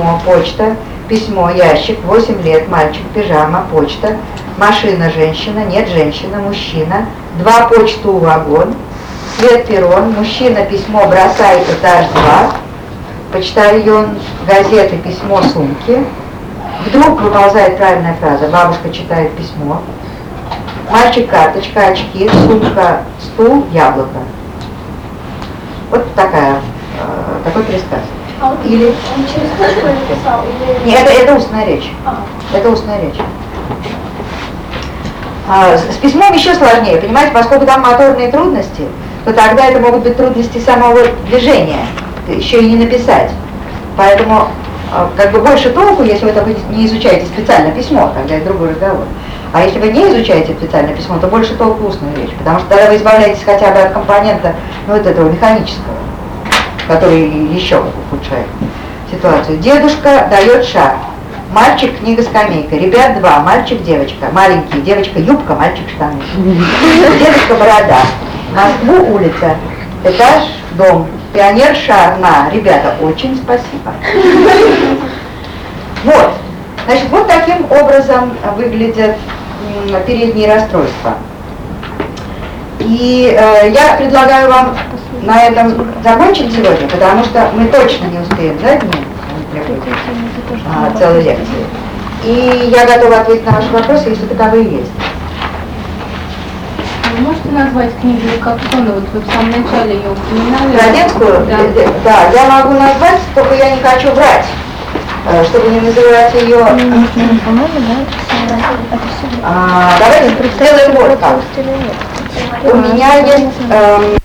письмо, почта, письмо, ящик, 8 лет, мальчик, пижама, почта, машина, женщина, нет, женщина, мужчина, два почту, вагон, свет, перрон, мужчина, письмо, бросай, этаж 2, почтальон, газеты, письмо, сумки. Вдруг выползает правильная фраза, бабушка читает письмо, мальчик, карточка, очки, сумка, стул, яблоко. Вот такая, э, такой пересказ. А он, Или- он через книжку написал? Или... Нет, это, это устная речь. А, Это устная речь. А, с, с письмом еще сложнее, понимаете, поскольку там моторные трудности, то тогда это могут быть трудности самого движения, еще и не написать. Поэтому а, как бы больше толку, если вы только не изучаете специально письмо, тогда это другой разговор. А если вы не изучаете специально письмо, то больше толку устную речь, потому что тогда вы избавляетесь хотя бы от компонента, ну, вот этого механического, который еще ухудшает ситуацию. Дедушка дает шар. Мальчик, книга, скамейка. Ребят два, мальчик, девочка. Маленький, девочка, юбка, мальчик, штаны. Дедушка, борода. Москву, улица. Этаж, дом. Пионер, шар. На, ребята, очень спасибо. Вот. Значит, вот таким образом выглядят передние расстройства. И э, я предлагаю вам на этом закончить сегодня, потому что мы точно не успеем задние а, целой лекции. И я готова ответить на ваши вопросы, если таковые есть. Вы можете назвать книгу Капсона? Вот вы в самом начале ее упоминали. Про детскую? Да. Э, э, Да, я могу назвать, только я не хочу врать, э, чтобы не называть ее... По-моему, да, это все. Это все. А, давайте сделаем вот как. У меня есть эм,